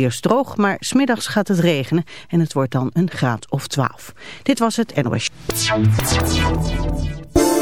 Eerst droog, maar smiddags gaat het regenen en het wordt dan een graad of 12. Dit was het NOS.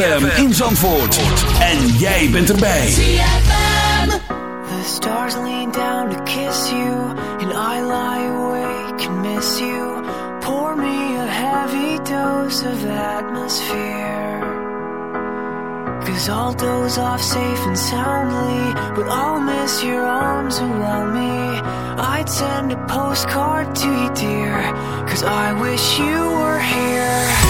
ZFM in Zandvoort. En jij bent erbij. ZFM. The stars lean down to kiss you. And I lie awake and miss you. Pour me a heavy dose of atmosphere. Cause I'll doze off safe and soundly. But I'll miss your arms around me. I'd send a postcard to you, dear. Cause I wish you were here.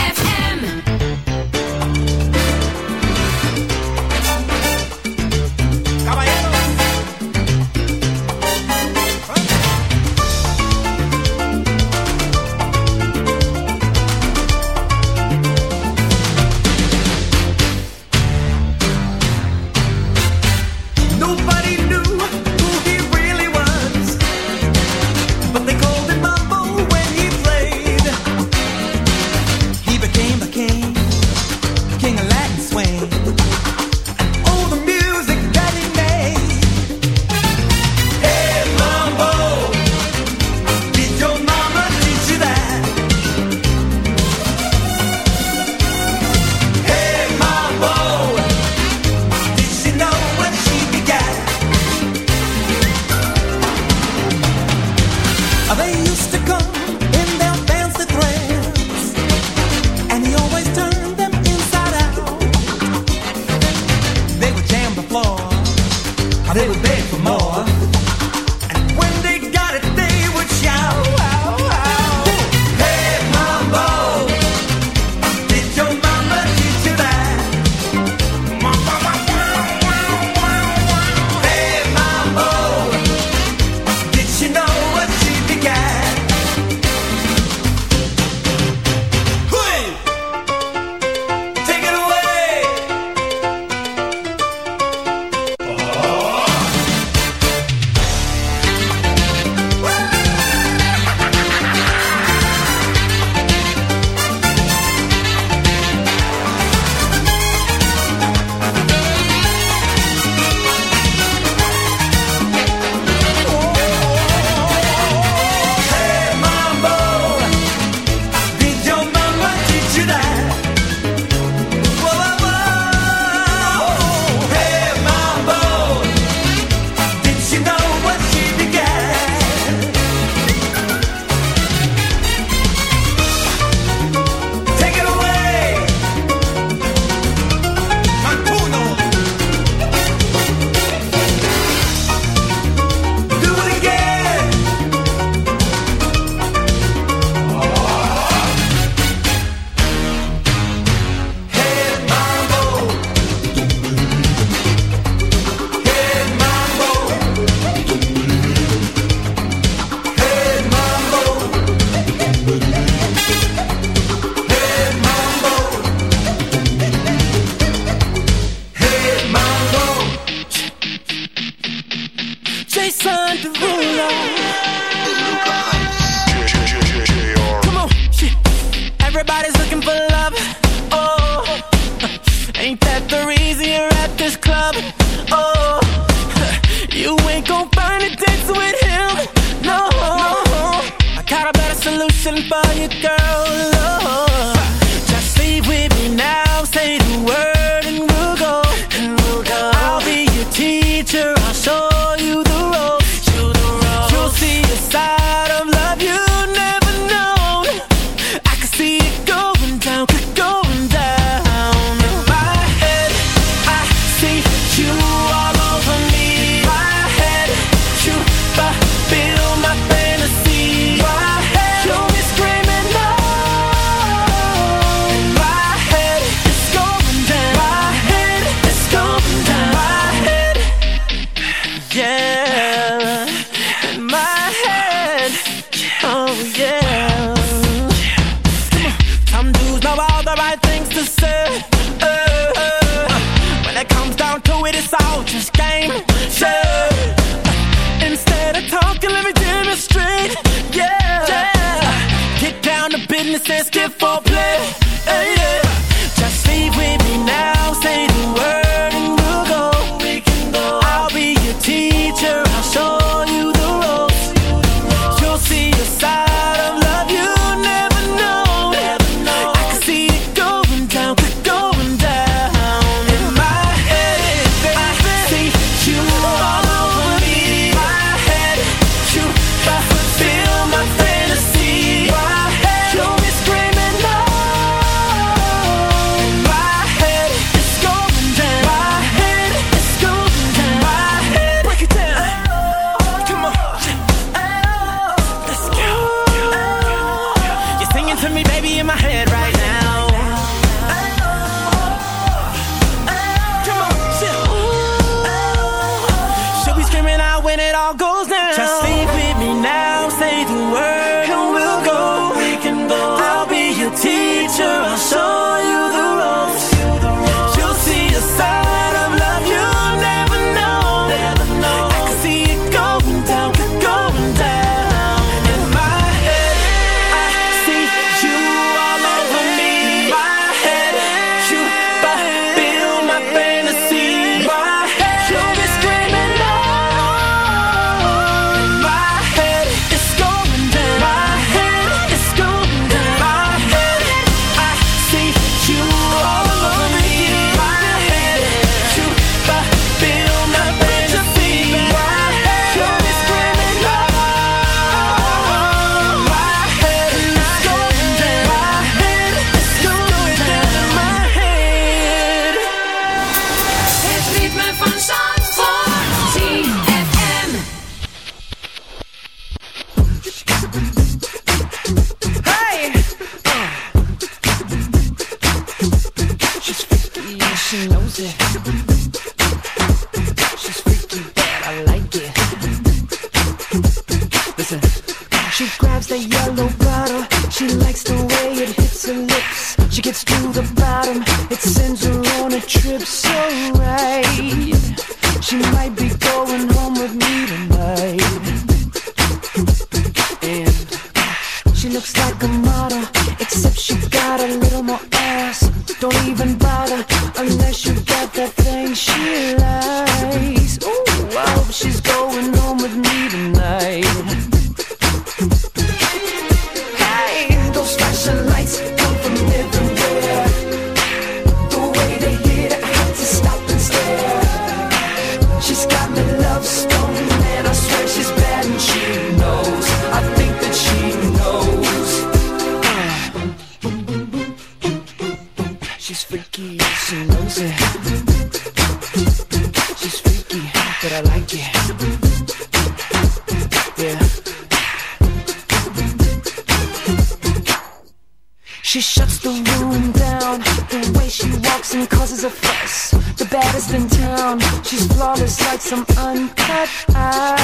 It's like some uncut eyes.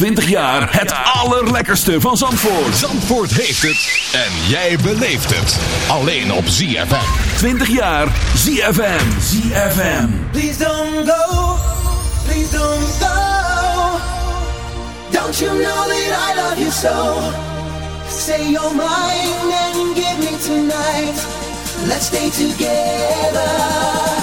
20 jaar het allerlekkerste van Zandvoort. Zandvoort heeft het en jij beleeft het. Alleen op ZFM. 20 jaar ZFM. ZFM. Please don't go. Please don't go. Don't you know that I love you so. Say your mind and give me tonight. Let's stay together.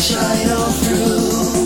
shine all through.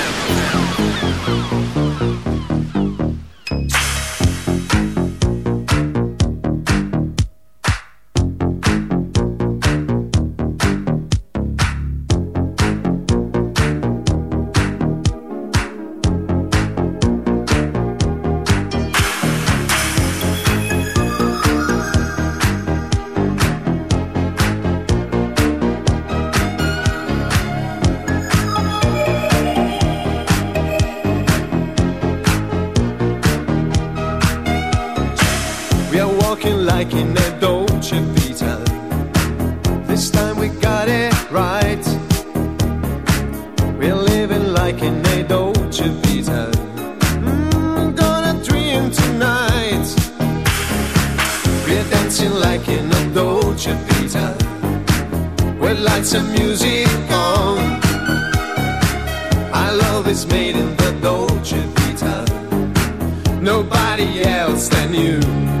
you.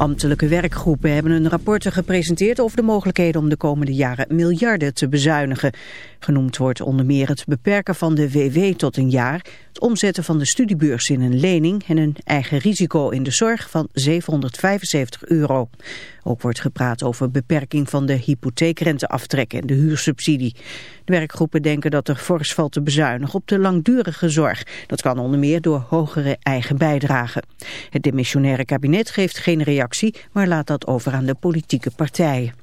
Ambtelijke werkgroepen hebben hun rapporten gepresenteerd over de mogelijkheden om de komende jaren miljarden te bezuinigen. Genoemd wordt onder meer het beperken van de WW tot een jaar, het omzetten van de studiebeurs in een lening en een eigen risico in de zorg van 775 euro. Ook wordt gepraat over beperking van de hypotheekrenteaftrek en de huursubsidie. De werkgroepen denken dat er fors valt te bezuinigen op de langdurige zorg. Dat kan onder meer door hogere eigen bijdragen. Het demissionaire kabinet geeft geen reactie, maar laat dat over aan de politieke partijen.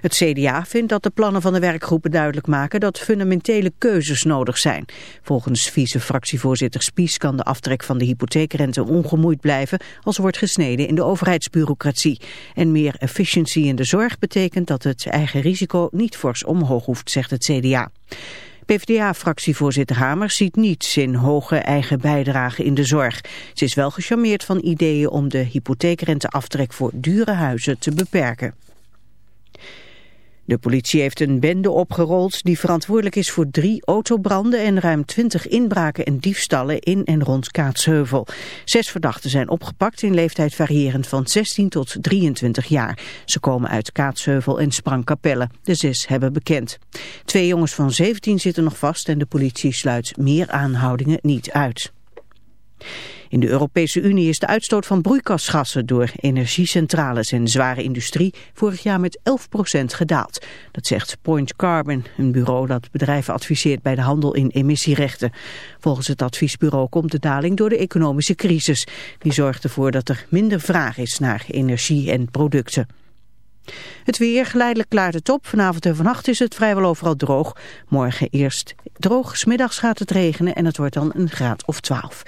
Het CDA vindt dat de plannen van de werkgroepen duidelijk maken dat fundamentele keuzes nodig zijn. Volgens vice-fractievoorzitter Spies kan de aftrek van de hypotheekrente ongemoeid blijven als wordt gesneden in de overheidsbureaucratie. En meer efficiëntie in de zorg betekent dat het eigen risico niet fors omhoog hoeft, zegt het CDA. PvdA-fractievoorzitter Hamer ziet niets in hoge eigen bijdrage in de zorg. Ze is wel gecharmeerd van ideeën om de hypotheekrenteaftrek voor dure huizen te beperken. De politie heeft een bende opgerold die verantwoordelijk is voor drie autobranden en ruim twintig inbraken en diefstallen in en rond Kaatsheuvel. Zes verdachten zijn opgepakt in leeftijd variërend van 16 tot 23 jaar. Ze komen uit Kaatsheuvel en Sprangkapelle. De zes hebben bekend. Twee jongens van 17 zitten nog vast en de politie sluit meer aanhoudingen niet uit. In de Europese Unie is de uitstoot van broeikasgassen door energiecentrales en zware industrie vorig jaar met 11% gedaald. Dat zegt Point Carbon, een bureau dat bedrijven adviseert bij de handel in emissierechten. Volgens het adviesbureau komt de daling door de economische crisis. Die zorgt ervoor dat er minder vraag is naar energie en producten. Het weer, geleidelijk klaart het op. Vanavond en vannacht is het vrijwel overal droog. Morgen eerst droog, smiddags gaat het regenen en het wordt dan een graad of 12.